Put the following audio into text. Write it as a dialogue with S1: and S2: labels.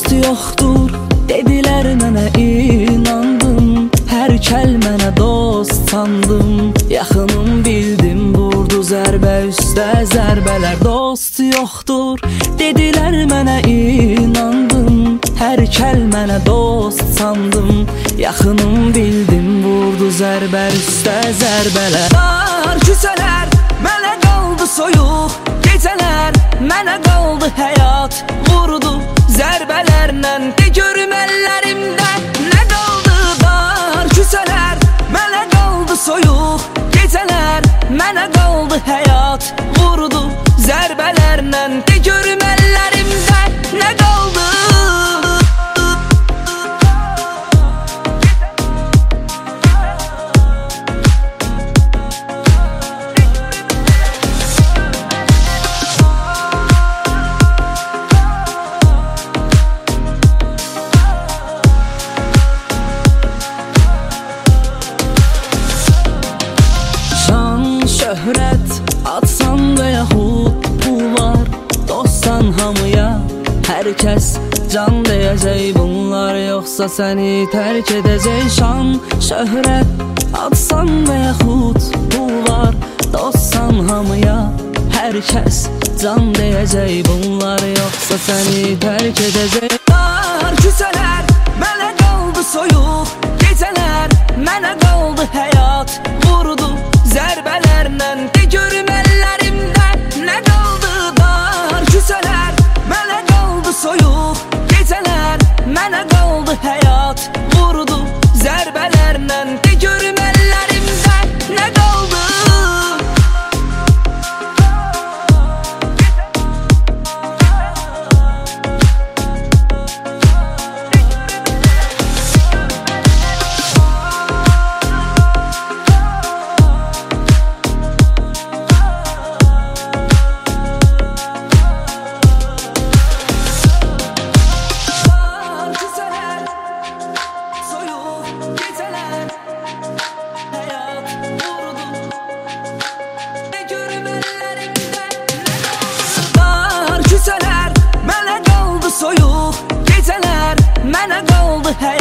S1: dost yoxdur Dedilər mənə inandım Hər kəlmənə dost sandım Yaxınım bildim vurdu zərbə üstə Zərbələr dost yoxdur Dedilər mənə inandım Hər kəlmənə dost sandım Yaxınım bildim vurdu zərbə üstə Zərbələr Dar küsələr Mənə qaldı soyuq gecələr mənə qaldı həyat Vurdu zərbələrlə De görüm əllərimdə nə qaldı Dar küsələr mənə qaldı soyuq Gecələr mənə qaldı həyat Vurdu zərbələrlə De görüm əllərimdə nə qaldı yaxud pul var? Dostsan hamıya, hər kəs can deyəcək Bunlar yoxsa səni tərk edəcək Şan, şöhrət, atsan və yaxud pul var? Dostsan hamıya, hər kəs can deyəcək Bunlar yoxsa səni tərk edəcək Dar küsələr, mənə qaldı soyuq Gecələr, mənə qaldı həyat qaldı həyat Vurdu zərbələrlə De görüm əllərimdə nə qaldı soyuq gecələr, mənə qaldı həyat.